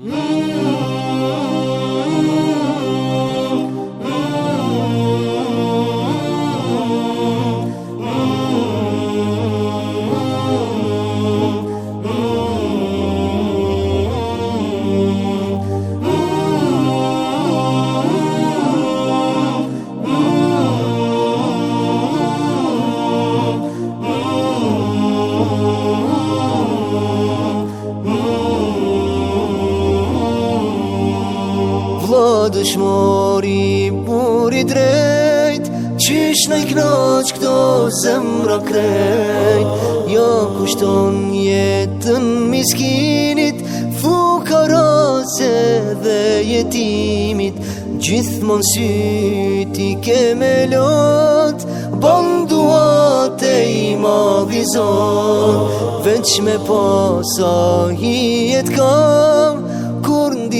Mm-hmm. dëshmori Buri drejt Qish në i knaq këto zemra krejt Jo kushton jetën miskinit Fukarose dhe jetimit Gjithmon syti ke me lot Bëndua te i ma vizon me pasa hi jetë kanë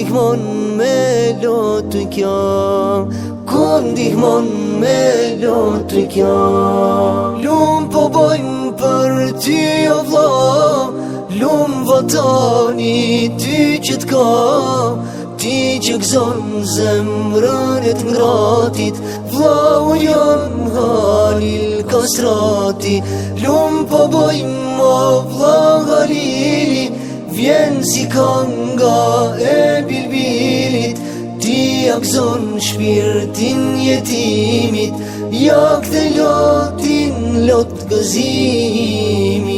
ndihmon me lot kjo Ku ndihmon me lot kjo Lum po bojmë për ti o vla Lum votoni ti që t'ka Ti që gëzon zemrën e të ngratit Vla u njën halil kasrati Lum po bojmë o vla halili Vjen si kanga e bilbilit Ti akzon shpirtin jetimit Jak jo të lotin lot gëzimit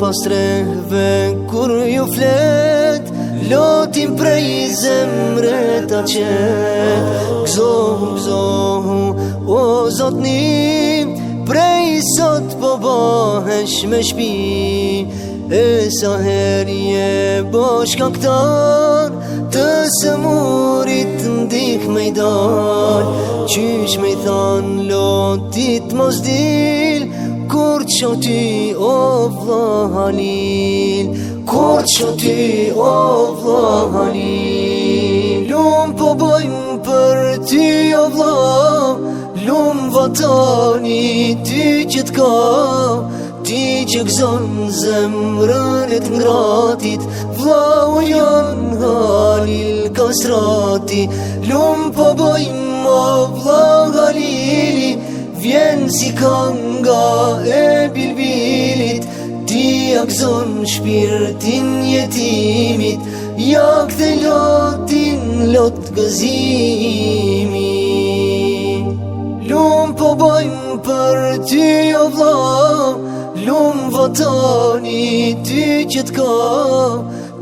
pas rehve kur ju flet Lotin prej zemre ta që Gzohu, gzohu, o zotni Prej sot po bohesh me shpi E sa herje bosh ka këtar Të së murit më dik me i dal Qysh me i than lotit mos dil Kur që ti o vlohanin Kur që ti o vlohanin Lumë po bojmë për ti o vloh Lumë vatani ti që t'ka Ti që gëzon zemrënit ngratit Vloh u janë halil kasrati Lumë po bojmë o vlohanin Vjen si kanga e bilbilit Ti akzon shpirtin jetimit Jak të lotin lot gëzimi Lumë po bojmë për ty o vla Lumë vëtani ty që t'ka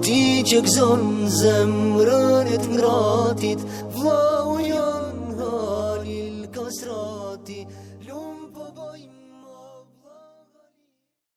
Ti që këzon zemë e ngratit Vla u